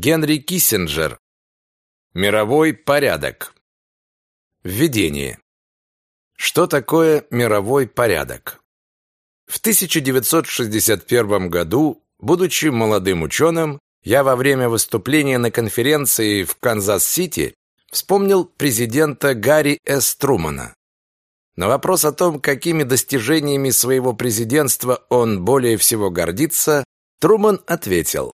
Генри Киссинджер. Мировой порядок. Введение. Что такое мировой порядок? В 1961 году, будучи молодым ученым, я во время выступления на конференции в Канзас-Сити вспомнил президента Гарри С. Трумана. На вопрос о том, какими достижениями своего президентства он более всего гордится, Труман ответил: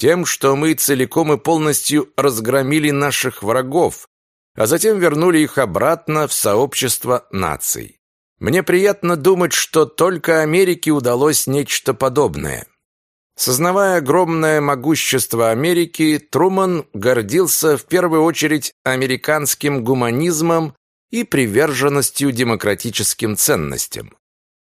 тем, что мы целиком и полностью разгромили наших врагов, а затем вернули их обратно в сообщество наций. Мне приятно думать, что только Америке удалось нечто подобное. Сознавая огромное могущество Америки, Труман гордился в первую очередь американским гуманизмом и приверженностью демократическим ценностям.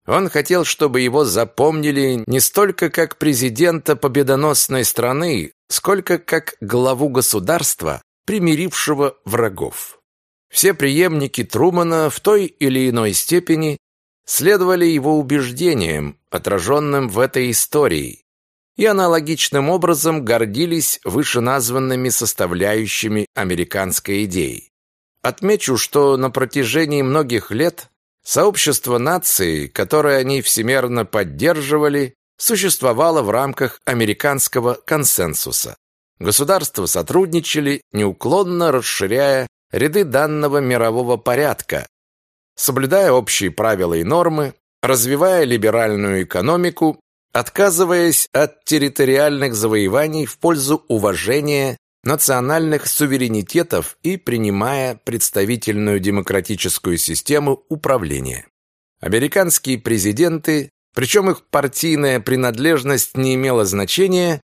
Он хотел, чтобы его запомнили не столько как президента победоносной страны, сколько как главу государства, примирившего врагов. Все преемники Трумана в той или иной степени следовали его убеждениям, отраженным в этой истории, и аналогичным образом гордились вышеназванными составляющими американской идеи. Отмечу, что на протяжении многих лет сообщество наций, которое они всемерно поддерживали, существовало в рамках американского консенсуса. Государства сотрудничали, неуклонно расширяя ряды данного мирового порядка, соблюдая общие правила и нормы, развивая либеральную экономику отказываясь от территориальных завоеваний в пользу уважения национальных суверенитетов и принимая представительную демократическую систему управления. Американские президенты, причем их партийная принадлежность не имела значения,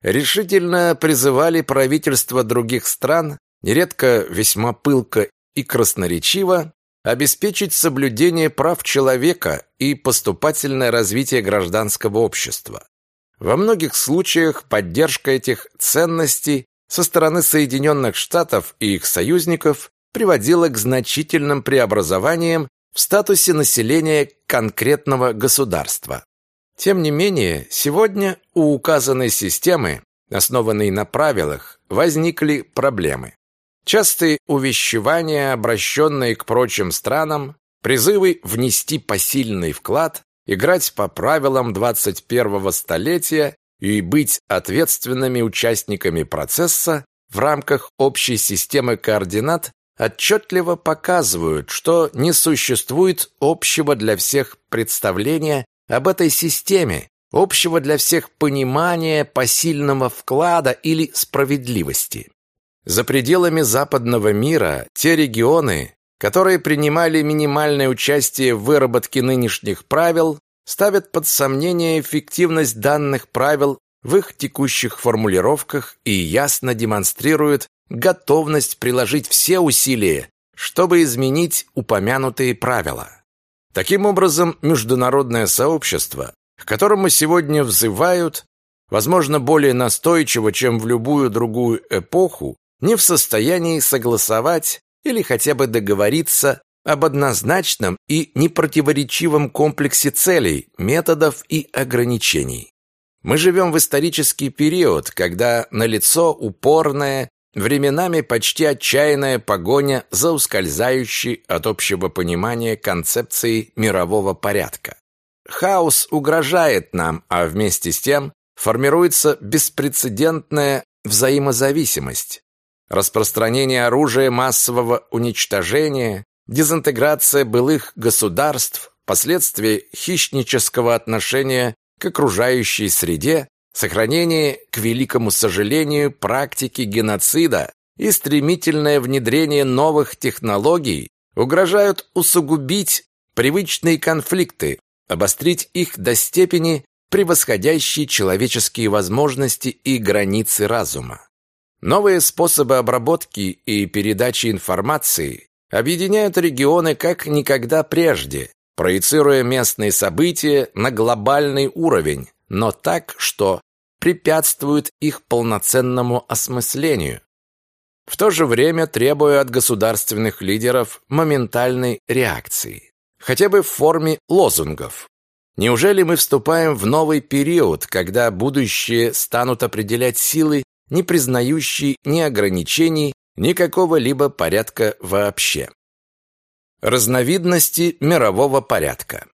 решительно призывали правительства других стран, нередко весьма пылко и красноречиво, обеспечить соблюдение прав человека и поступательное развитие гражданского общества. Во многих случаях поддержка этих ценностей со стороны Соединенных Штатов и их союзников приводила к значительным преобразованиям в статусе населения конкретного государства. Тем не менее, сегодня у указанной системы, основанной на правилах, возникли проблемы. Частые увещевания, обращенные к прочим странам, призывы внести посильный вклад, играть по правилам 21-го столетия и быть ответственными участниками процесса в рамках общей системы координат отчетливо показывают, что не существует общего для всех представления об этой системе, общего для всех понимания посильного вклада или справедливости. За пределами западного мира те регионы, которые принимали минимальное участие в выработке нынешних правил, ставят под сомнение эффективность данных правил в их текущих формулировках и ясно демонстрируют готовность приложить все усилия, чтобы изменить упомянутые правила. Таким образом, международное сообщество, к которому сегодня взывают, возможно, более настойчиво, чем в любую другую эпоху, не в состоянии согласовать или хотя бы договориться об однозначном и непротиворечивом комплексе целей, методов и ограничений. Мы живем в исторический период, когда налицо упорная, временами почти отчаянная погоня за ускользающей от общего понимания концепцией мирового порядка. Хаос угрожает нам, а вместе с тем формируется беспрецедентная взаимозависимость распространение оружия массового уничтожения, дезинтеграция былых государств, последствия хищнического отношения к окружающей среде, сохранение, к великому сожалению, практики геноцида и стремительное внедрение новых технологий угрожают усугубить привычные конфликты, обострить их до степени, превосходящей человеческие возможности и границы разума. Новые способы обработки и передачи информации объединяют регионы как никогда прежде, проецируя местные события на глобальный уровень, но так, что препятствует их полноценному осмыслению. В то же время требуя от государственных лидеров моментальной реакции, хотя бы в форме лозунгов. Неужели мы вступаем в новый период, когда будущее станут определять силы не признающий ни ограничений, ни какого-либо порядка вообще. Разновидности мирового порядка.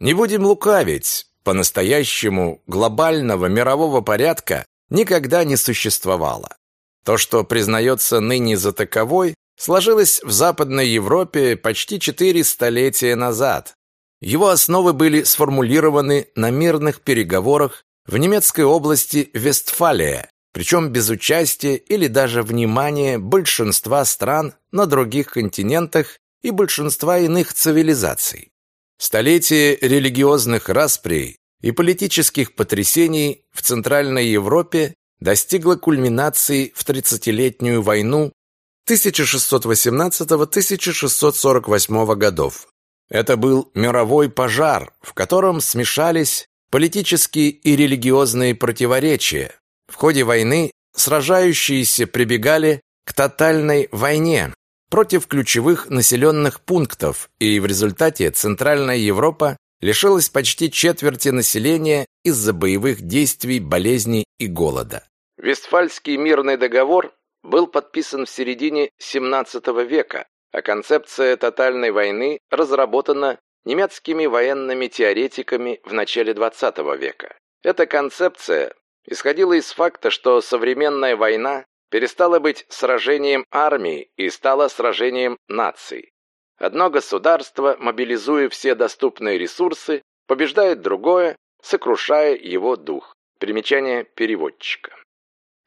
Не будем лукавить, по-настоящему глобального мирового порядка никогда не существовало. То, что признается ныне за таковой, сложилось в Западной Европе почти четыре столетия назад. Его основы были сформулированы на мирных переговорах в немецкой области Вестфалия, причем без участия или даже внимания большинства стран на других континентах и большинства иных цивилизаций. Столетие религиозных расприй и политических потрясений в Центральной Европе достигло кульминации в Тридцатилетнюю войну 1618-1648 годов. Это был мировой пожар, в котором смешались политические и религиозные противоречия. В ходе войны сражающиеся прибегали к тотальной войне против ключевых населенных пунктов, и в результате Центральная Европа лишилась почти четверти населения из-за боевых действий, болезней и голода. Вестфальский мирный договор был подписан в середине XVII века, а концепция тотальной войны разработана немецкими военными теоретиками в начале XX века. Эта концепция исходила из факта, что современная война перестала быть сражением армии и стала сражением наций. Одно государство, мобилизуя все доступные ресурсы, побеждает другое, сокрушая его дух. Примечание переводчика.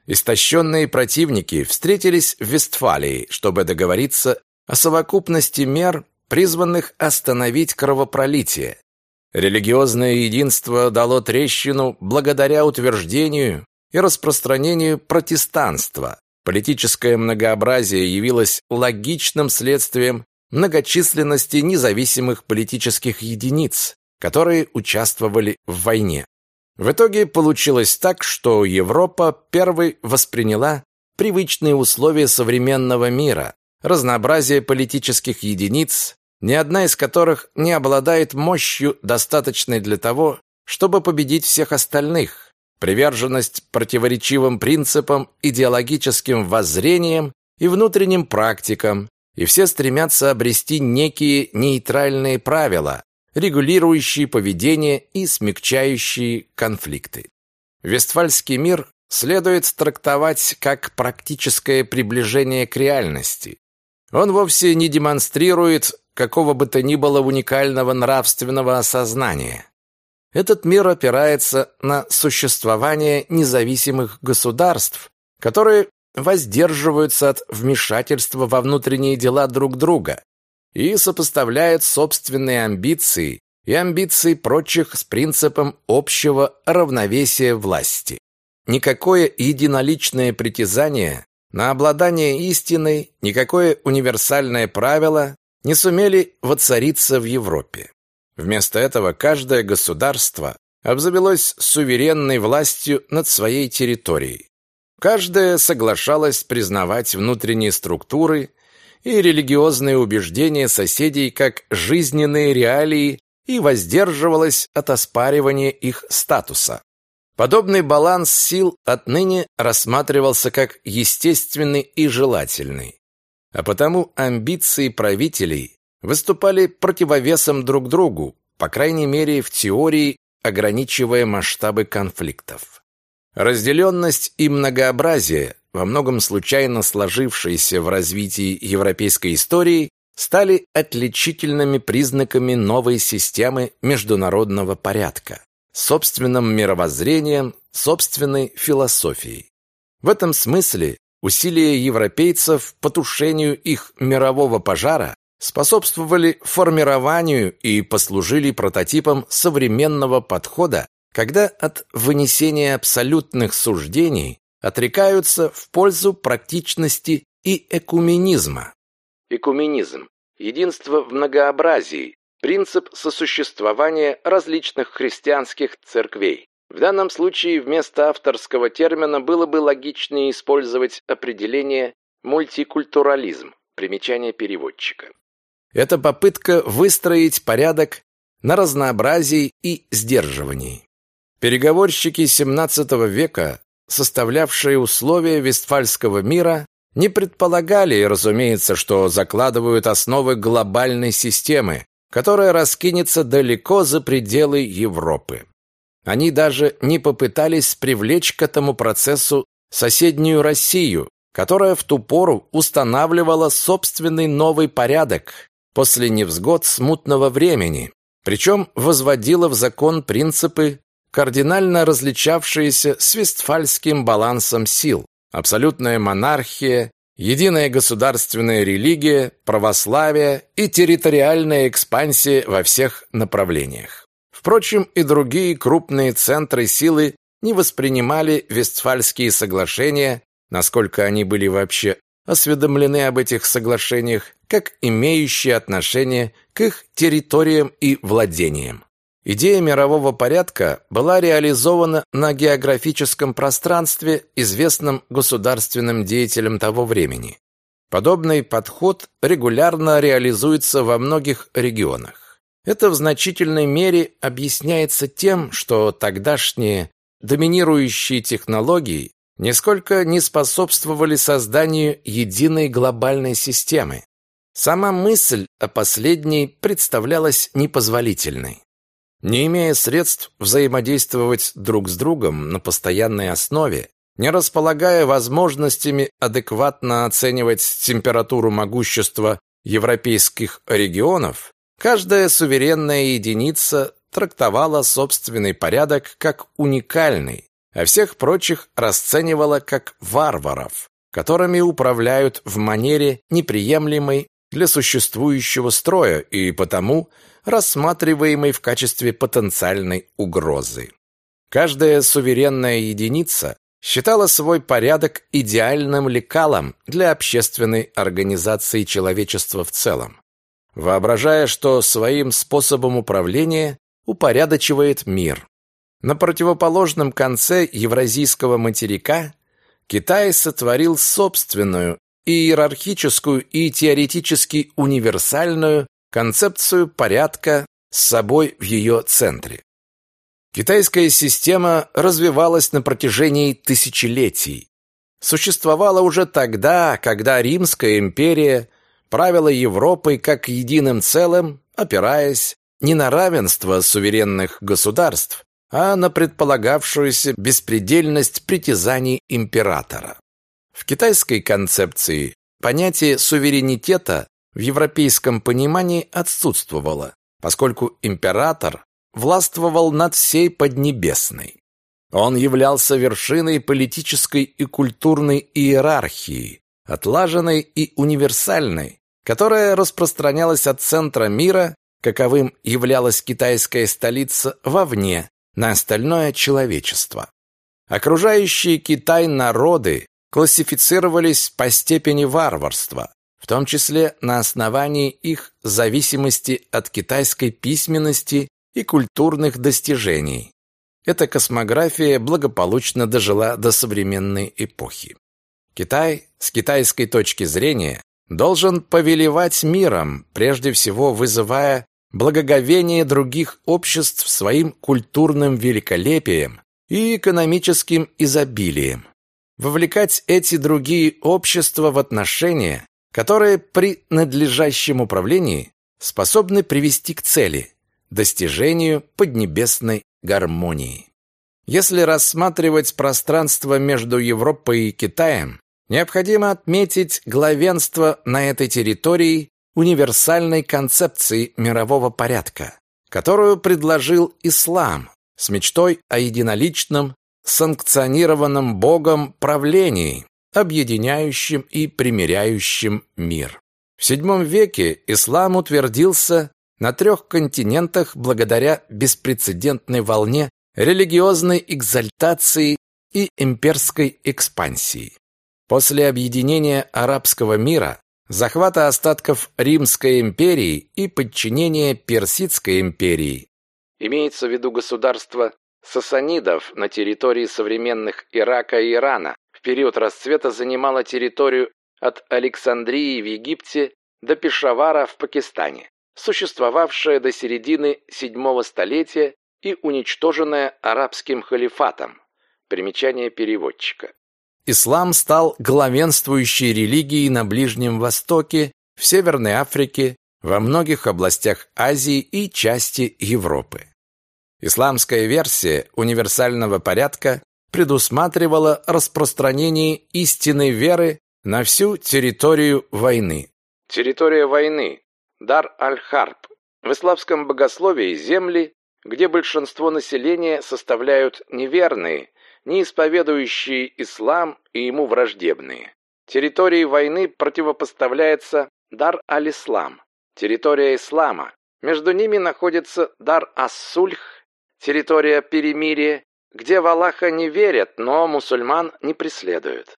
Истощенные противники встретились в Вестфалии, чтобы договориться о совокупности мер, призванных остановить кровопролитие. Религиозное единство дало трещину благодаря утверждению и распространению протестанства. Политическое многообразие явилось логичным следствием многочисленности независимых политических единиц, которые участвовали в войне. В итоге получилось так, что Европа первой восприняла привычные условия современного мира, разнообразие политических единиц, ни одна из которых не обладает мощью, достаточной для того, чтобы победить всех остальных, приверженность противоречивым принципам, идеологическим воззрениям и внутренним практикам, и все стремятся обрести некие нейтральные правила, регулирующие поведение и смягчающие конфликты. Вестфальский мир следует трактовать как практическое приближение к реальности. Он вовсе не демонстрирует какого бы то ни было уникального нравственного осознания. Этот мир опирается на существование независимых государств, которые воздерживаются от вмешательства во внутренние дела друг друга и сопоставляют собственные амбиции и амбиции прочих с принципом общего равновесия власти. Никакое единоличное притязание на обладание истиной, никакое универсальное правило не сумели воцариться в Европе. Вместо этого каждое государство обзавелось суверенной властью над своей территорией. Каждое соглашалось признавать внутренние структуры и религиозные убеждения соседей как жизненные реалии и воздерживалось от оспаривания их статуса. Подобный баланс сил отныне рассматривался как естественный и желательный. А потому амбиции правителей выступали противовесом друг другу, по крайней мере в теории, ограничивая масштабы конфликтов. Разделенность и многообразие, во многом случайно сложившиеся в развитии европейской истории, стали отличительными признаками новой системы международного порядка, собственным мировоззрением, собственной философией. В этом смысле усилия европейцев по тушению их мирового пожара способствовали формированию и послужили прототипом современного подхода, когда от вынесения абсолютных суждений отрекаются в пользу практичности и экуменизма. Экуменизм – единство в многообразии, принцип сосуществования различных христианских церквей. В данном случае вместо авторского термина было бы логичнее использовать определение мультикультурализм, примечание переводчика. Это попытка выстроить порядок на разнообразии и сдерживании. Переговорщики XVII века составлявшие условия Вестфальского мира, не предполагали, разумеется, что закладывают основы глобальной системы, которая раскинется далеко за пределы Европы. Они даже не попытались привлечь к этому процессу соседнюю Россию, которая в ту пору устанавливала собственный новый порядок после невзгод смутного времени, причем возводила в закон принципы, кардинально различавшиеся с вестфальским балансом сил. Абсолютная монархия, единая государственная религия, православие и территориальная экспансия во всех направлениях. Впрочем, и другие крупные центры силы не воспринимали Вестфальские соглашения, насколько они были вообще осведомлены об этих соглашениях, как имеющие отношение к их территориям и владениям. Идея мирового порядка была реализована на географическом пространстве известным государственным деятелям того времени. Подобный подход регулярно реализуется во многих регионах. Это в значительной мере объясняется тем, что тогдашние доминирующие технологии нисколько не способствовали созданию единой глобальной системы. Сама мысль о последней представлялась непозволительной. Не имея средств взаимодействовать друг с другом на постоянной основе, не располагая возможностями адекватно оценивать температуру могущества европейских регионов, каждая суверенная единица трактовала собственный порядок как уникальный, а всех прочих расценивала как варваров, которыми управляют в манере неприемлемой для существующего строя и потому рассматриваемой в качестве потенциальной угрозы. Каждая суверенная единица считала свой порядок идеальным лекалом для общественной организации человечества в целом, воображая, что своим способом управления упорядочивает мир. На противоположном конце евразийского материка Китай сотворил собственную иерархическую и теоретически универсальную концепцию порядка с собой в ее центре. Китайская система развивалась на протяжении тысячелетий. Существовала уже тогда, когда Римская империя правила Европой как единым целым, опираясь не на равенство суверенных государств, а на предполагавшуюся беспредельность притязаний императора. В китайской концепции понятие суверенитета в европейском понимании отсутствовало, поскольку император властвовал над всей Поднебесной. Он являлся вершиной политической и культурной иерархии, отлаженной и универсальной, которая распространялась от центра мира, каковым являлась китайская столица, вовне, на остальное человечество. Окружающие Китай народы классифицировались по степени варварства, в том числе на основании их зависимости от китайской письменности и культурных достижений. Эта космография благополучно дожила до современной эпохи. Китай, с китайской точки зрения, должен повелевать миром, прежде всего вызывая благоговение других обществ своим культурным великолепием и экономическим изобилием. Вовлекать эти другие общества в отношения, которые при надлежащем управлении способны привести к цели – достижению поднебесной гармонии. Если рассматривать пространство между Европой и Китаем, необходимо отметить главенство на этой территории универсальной концепции мирового порядка, которую предложил ислам с мечтой о единоличном, санкционированном Богом правлении, объединяющем и примиряющем мир. В VII веке ислам утвердился на трех континентах благодаря беспрецедентной волне религиозной экзальтации и имперской экспансии. После объединения арабского мира захвата остатков Римской империи и подчинения Персидской империи. Имеется в виду государство сасанидов на территории современных Ирака и Ирана. В период расцвета занимала территорию от Александрии в Египте до Пешавара в Пакистане, существовавшая до середины VII столетия и уничтоженная арабским халифатом. Примечание переводчика. Ислам стал главенствующей религией на Ближнем Востоке, в Северной Африке, во многих областях Азии и части Европы. Исламская версия универсального порядка предусматривала распространение истинной веры на всю территорию войны. Территория войны. Дар-аль-Харб. В исламском богословии земли, где большинство населения составляют неверные, не исповедующие ислам и ему враждебные. Территории войны противопоставляется Дар-аль-Ислам, территория ислама. Между ними находится Дар-ас-Сульх, территория перемирия, где в Аллаха не верят, но мусульман не преследуют.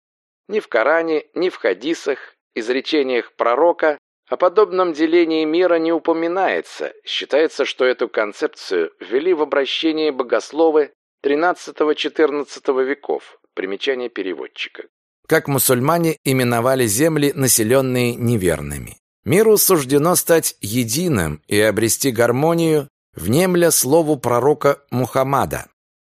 Ни в Коране, ни в хадисах, изречениях пророка о подобном делении мира не упоминается. Считается, что эту концепцию ввели в обращение богословы XIII-XIV веков. Примечание переводчика. Как мусульмане именовали земли, населенные неверными. Миру суждено стать единым и обрести гармонию, внемля слову пророка Мухаммада.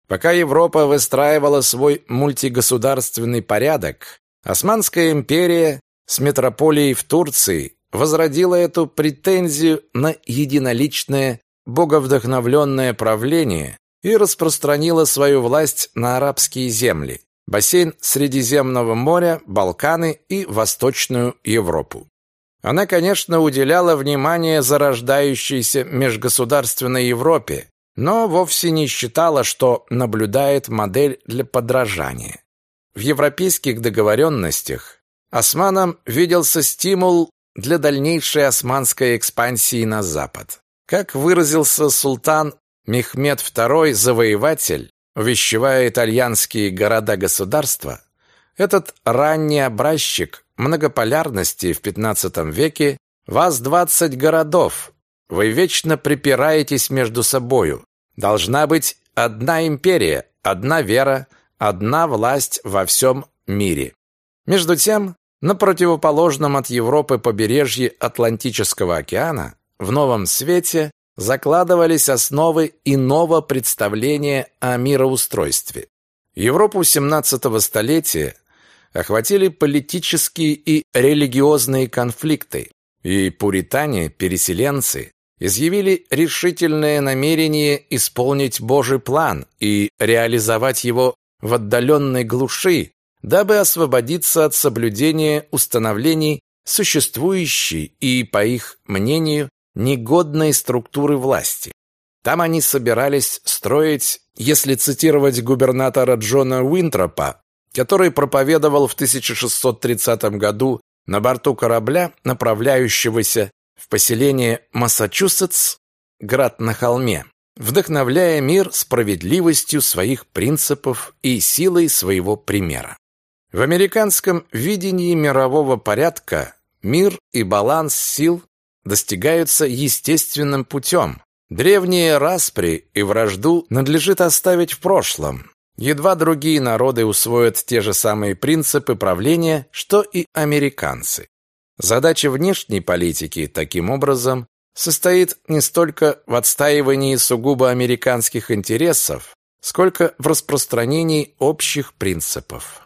Пока Европа выстраивала свой мультигосударственный порядок, Османская империя с метрополией в Турции возродила эту претензию на единоличное, боговдохновленное правление и распространила свою власть на арабские земли, бассейн Средиземного моря, Балканы и Восточную Европу. Она, конечно, уделяла внимание зарождающейся межгосударственной Европе, но вовсе не считала, что наблюдает модель для подражания. В европейских договоренностях османам виделся стимул для дальнейшей османской экспансии на запад. Как выразился султан Мехмед II Завоеватель, увещевая итальянские города-государства, этот ранний образчик многополярности в XV веке «Вас двадцать городов, вы вечно припираетесь между собою. Должна быть одна империя, одна вера, одна власть во всем мире». Между тем, на противоположном от Европы побережье Атлантического океана, в Новом Свете, закладывались основы иного представления о мироустройстве. Европу XVII столетия охватили политические и религиозные конфликты, и пуритане, переселенцы, изъявили решительное намерение исполнить Божий план и реализовать его в отдаленной глуши, дабы освободиться от соблюдения установлений существующей и, по их мнению, негодной структуры власти. Там они собирались строить, если цитировать губернатора Джона Уинтропа, который проповедовал в 1630 году на борту корабля, направляющегося в поселение Массачусетс, град на холме, вдохновляя мир справедливостью своих принципов и силой своего примера. В американском видении мирового порядка мир и баланс сил достигаются естественным путем. Древние распри и вражду надлежит оставить в прошлом. Едва другие народы усвоят те же самые принципы правления, что и американцы. Задача внешней политики, таким образом, состоит не столько в отстаивании сугубо американских интересов, сколько в распространении общих принципов.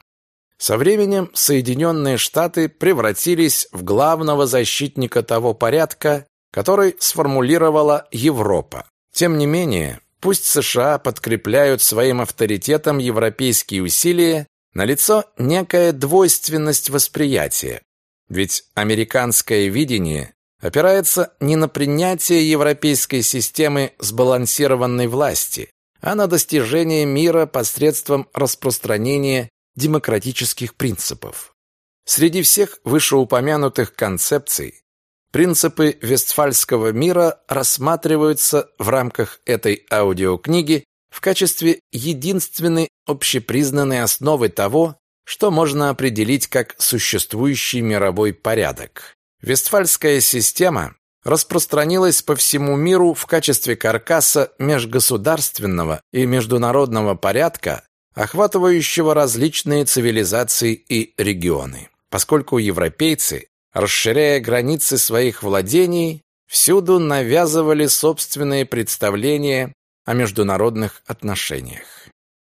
Со временем Соединенные Штаты превратились в главного защитника того порядка, который сформулировала Европа. Тем не менее, пусть США подкрепляют своим авторитетом европейские усилия, налицо некая двойственность восприятия. Ведь американское видение опирается не на принятие европейской системы сбалансированной власти, а на достижение мира посредством распространения демократических принципов. Среди всех вышеупомянутых концепций принципы Вестфальского мира рассматриваются в рамках этой аудиокниги в качестве единственной общепризнанной основы того, что можно определить как существующий мировой порядок. Вестфальская система распространилась по всему миру в качестве каркаса межгосударственного и международного порядка, охватывающего различные цивилизации и регионы. Поскольку европейцы, расширяя границы своих владений, всюду навязывали собственные представления о международных отношениях.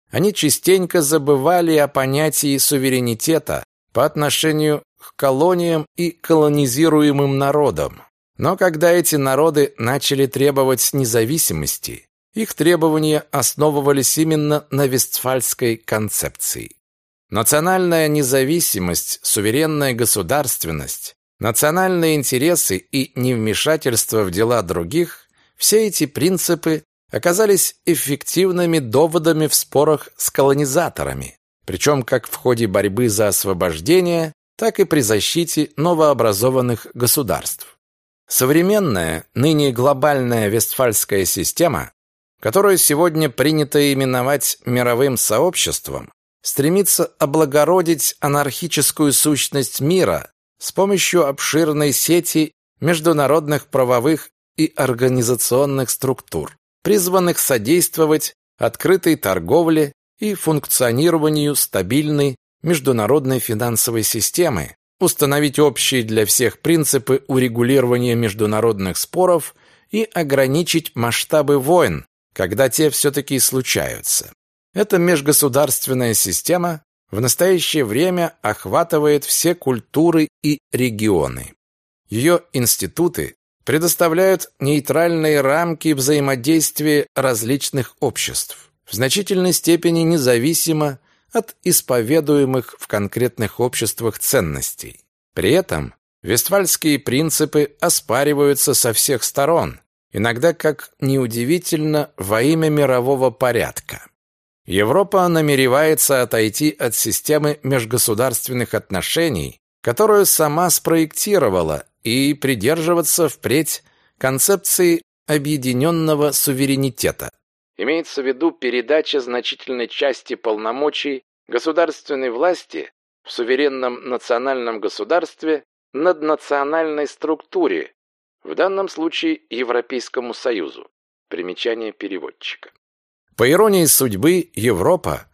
они частенько забывали о понятии суверенитета по отношению к колониям и колонизируемым народам. Но когда эти народы начали требовать независимости, их требования основывались именно на вестфальской концепции. Национальная независимость, суверенная государственность, национальные интересы и невмешательство в дела других – все эти принципы оказались эффективными доводами в спорах с колонизаторами, причем как в ходе борьбы за освобождение, так и при защите новообразованных государств. Современная, ныне глобальная вестфальская система, которую сегодня принято именовать мировым сообществом, стремится облагородить анархическую сущность мира с помощью обширной сети международных правовых и организационных структур призванных содействовать открытой торговле и функционированию стабильной международной финансовой системы, установить общие для всех принципы урегулирования международных споров и ограничить масштабы войн, когда те все-таки случаются. Эта межгосударственная система в настоящее время охватывает все культуры и регионы. Ее институты предоставляют нейтральные рамки взаимодействия различных обществ, в значительной степени независимо от исповедуемых в конкретных обществах ценностей. При этом вестфальские принципы оспариваются со всех сторон, иногда, как неудивительно, во имя мирового порядка. Европа намеревается отойти от системы межгосударственных отношений, которую сама спроектировала и придерживаться впредь концепции объединенного суверенитета. Имеется в виду передача значительной части полномочий государственной власти в суверенном национальном государстве над национальной структуре, в данном случае Европейскому Союзу. Примечание переводчика. По иронии судьбы, Европа,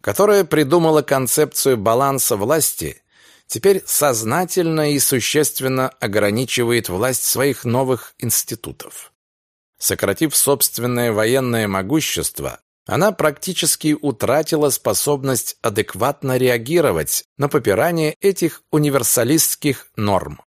которая придумала концепцию баланса власти, теперь сознательно и существенно ограничивает власть своих новых институтов. Сократив собственное военное могущество, она практически утратила способность адекватно реагировать на попирание этих универсалистских норм.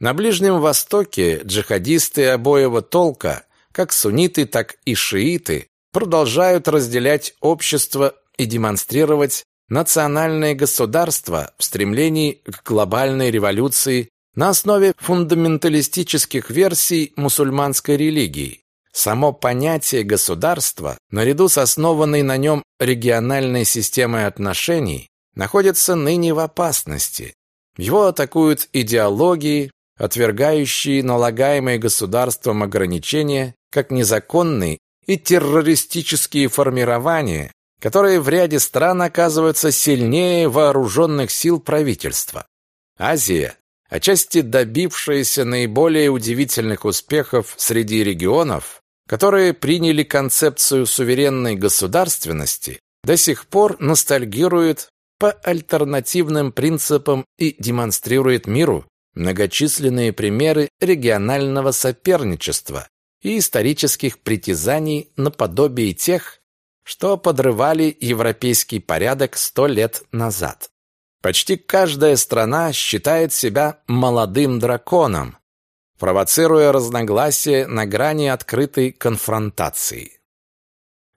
На Ближнем Востоке джихадисты обоего толка, как сунниты, так и шииты, продолжают разделять общество и демонстрировать национальное государство в стремлении к глобальной революции на основе фундаменталистических версий мусульманской религии. Само понятие государства, наряду с основанной на нем региональной системой отношений, находится ныне в опасности. Его атакуют идеологии, отвергающие налагаемые государством ограничения как незаконные и террористические формирования, которые в ряде стран оказываются сильнее вооруженных сил правительства. Азия, отчасти добившаяся наиболее удивительных успехов среди регионов, которые приняли концепцию суверенной государственности, до сих пор ностальгирует по альтернативным принципам и демонстрирует миру многочисленные примеры регионального соперничества и исторических притязаний наподобие тех, что подрывали европейский порядок сто лет назад. Почти каждая страна считает себя молодым драконом, провоцируя разногласия на грани открытой конфронтации.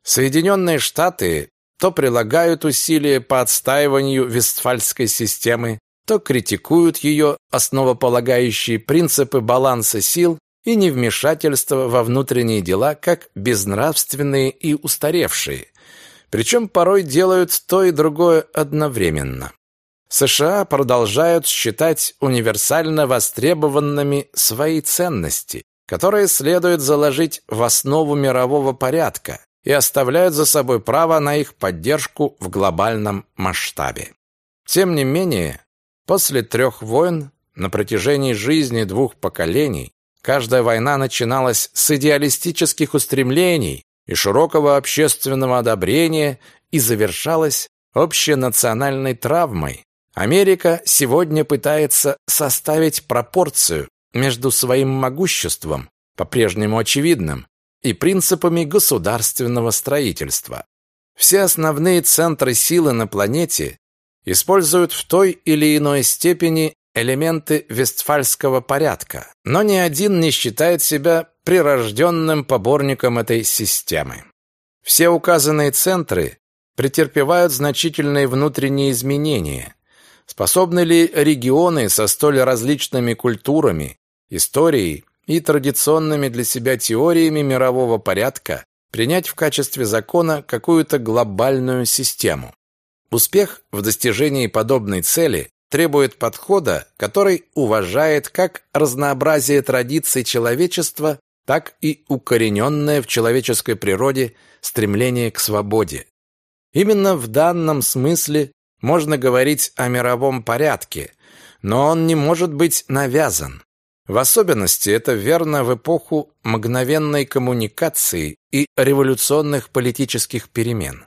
Соединенные Штаты то прилагают усилия по отстаиванию Вестфальской системы, то критикуют ее основополагающие принципы баланса сил и невмешательство во внутренние дела как безнравственные и устаревшие, причем порой делают то и другое одновременно. США продолжают считать универсально востребованными свои ценности, которые следует заложить в основу мирового порядка и оставляют за собой право на их поддержку в глобальном масштабе. Тем не менее, после трех войн на протяжении жизни двух поколений Каждая война начиналась с идеалистических устремлений и широкого общественного одобрения и завершалась общенациональной травмой. Америка сегодня пытается составить пропорцию между своим могуществом, по-прежнему очевидным, и принципами государственного строительства. Все основные центры силы на планете используют в той или иной степени элементы вестфальского порядка, но ни один не считает себя прирожденным поборником этой системы. Все указанные центры претерпевают значительные внутренние изменения. Способны ли регионы со столь различными культурами, историей и традиционными для себя теориями мирового порядка принять в качестве закона какую-то глобальную систему? Успех в достижении подобной цели требует подхода, который уважает как разнообразие традиций человечества, так и укорененное в человеческой природе стремление к свободе. Именно в данном смысле можно говорить о мировом порядке, но он не может быть навязан. В особенности это верно в эпоху мгновенной коммуникации и революционных политических перемен.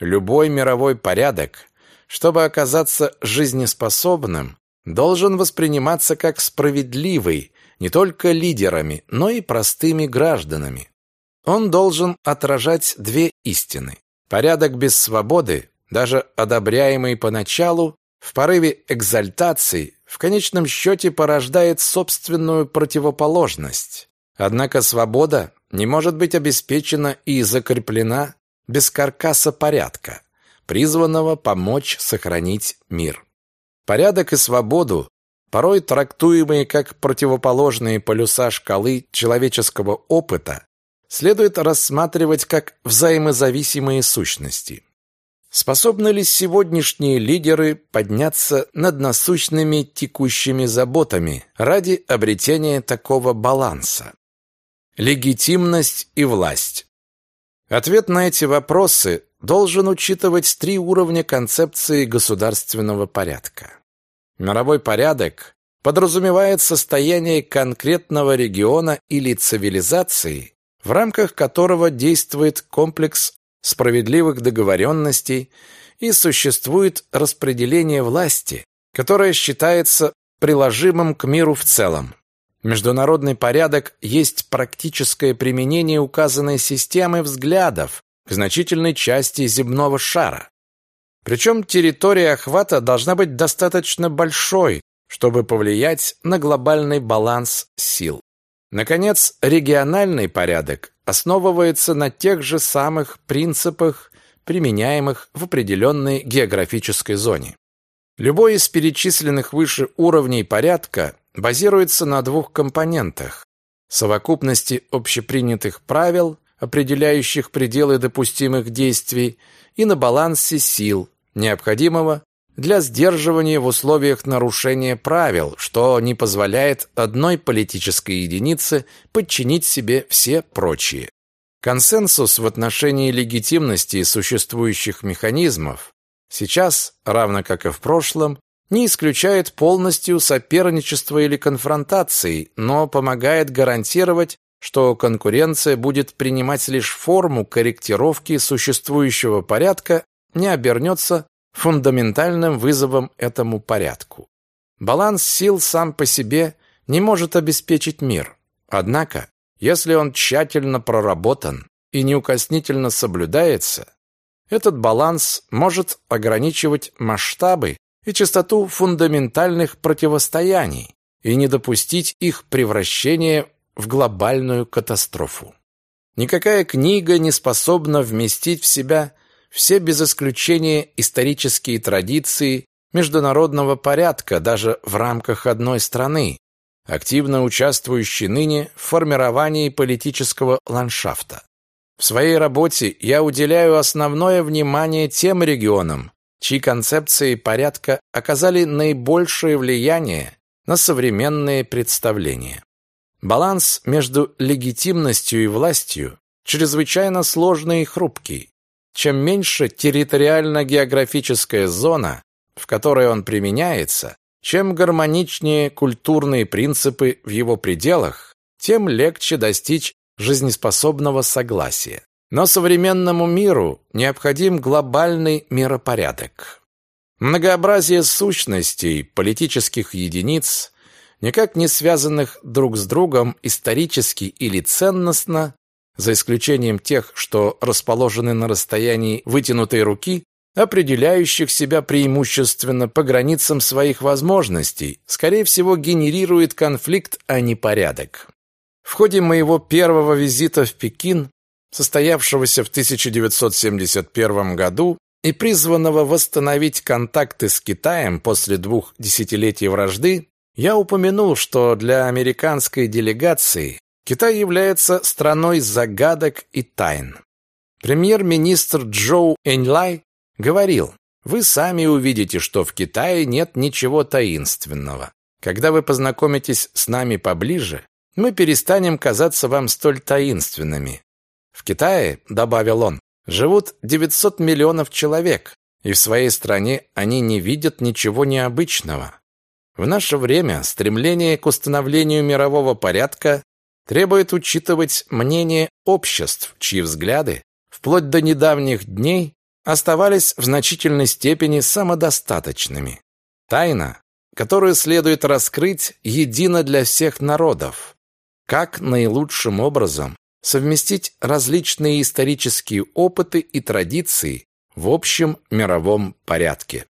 Любой мировой порядок, чтобы оказаться жизнеспособным, должен восприниматься как справедливый не только лидерами, но и простыми гражданами. Он должен отражать две истины. Порядок без свободы, даже одобряемый поначалу, в порыве экзальтации, в конечном счете порождает собственную противоположность. Однако свобода не может быть обеспечена и закреплена без каркаса порядка, призванного помочь сохранить мир. Порядок и свободу, порой трактуемые как противоположные полюса шкалы человеческого опыта, следует рассматривать как взаимозависимые сущности. Способны ли сегодняшние лидеры подняться над насущными текущими заботами ради обретения такого баланса? Легитимность и власть. Ответ на эти вопросы должен учитывать три уровня концепции государственного порядка. Мировой порядок подразумевает состояние конкретного региона или цивилизации, в рамках которого действует комплекс справедливых договоренностей и существует распределение власти, которое считается приложимым к миру в целом. Международный порядок есть практическое применение указанной системы взглядов к значительной части земного шара. Причем территория охвата должна быть достаточно большой, чтобы повлиять на глобальный баланс сил. Наконец, региональный порядок основывается на тех же самых принципах, применяемых в определенной географической зоне. Любой из перечисленных выше уровней порядка базируется на двух компонентах – совокупности общепринятых правил, определяющих пределы допустимых действий, и на балансе сил, необходимого для сдерживания в условиях нарушения правил, что не позволяет одной политической единице подчинить себе все прочие. Консенсус в отношении легитимности существующих механизмов сейчас, равно как и в прошлом, не исключает полностью соперничества или конфронтации, но помогает гарантировать, что конкуренция будет принимать лишь форму корректировки существующего порядка, не обернется фундаментальным вызовом этому порядку. Баланс сил сам по себе не может обеспечить мир. Однако, если он тщательно проработан и неукоснительно соблюдается, этот баланс может ограничивать масштабы и частоту фундаментальных противостояний и не допустить их превращения в глобальную катастрофу. Никакая книга не способна вместить в себя все без исключения исторические традиции международного порядка даже в рамках одной страны, активно участвующей ныне в формировании политического ландшафта. В своей работе я уделяю основное внимание тем регионам, чьи концепции порядка оказали наибольшее влияние на современные представления. Баланс между легитимностью и властью чрезвычайно сложный и хрупкий. Чем меньше территориально-географическая зона, в которой он применяется, чем гармоничнее культурные принципы в его пределах, тем легче достичь жизнеспособного согласия. Но современному миру необходим глобальный миропорядок. Многообразие сущностей, политических единиц, никак не связанных друг с другом исторически или ценностно, за исключением тех, что расположены на расстоянии вытянутой руки, определяющих себя преимущественно по границам своих возможностей, скорее всего, генерирует конфликт, а не порядок. В ходе моего первого визита в Пекин, состоявшегося в 1971 году и призванного восстановить контакты с Китаем после двух десятилетий вражды, я упомянул, что для американской делегации Китай является страной загадок и тайн. Премьер-министр Джоу Эньлай говорил, вы сами увидите, что в Китае нет ничего таинственного. Когда вы познакомитесь с нами поближе, мы перестанем казаться вам столь таинственными. В Китае, добавил он, живут 900 миллионов человек, и в своей стране они не видят ничего необычного. В наше время стремление к установлению мирового порядка требует учитывать мнение обществ, чьи взгляды вплоть до недавних дней оставались в значительной степени самодостаточными. Тайна, которую следует раскрыть, едина для всех народов. Как наилучшим образом совместить различные исторические опыты и традиции в общем мировом порядке.